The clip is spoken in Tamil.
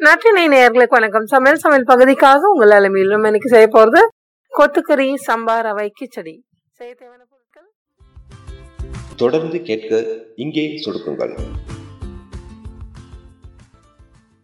நற்றினை நேர்களுக்கு வணக்கம். சமையல் சமையல் பகுதிக்காக உங்கள் அலமையிலும் இன்னைக்கு செய்ய போறது கொத்துக்கறி சம்பா ரவை கிச்சடி. செய்ய தேவையான பொருட்கள்? தொடர்ந்து கேட்க இங்கே சொடுக்குங்கள்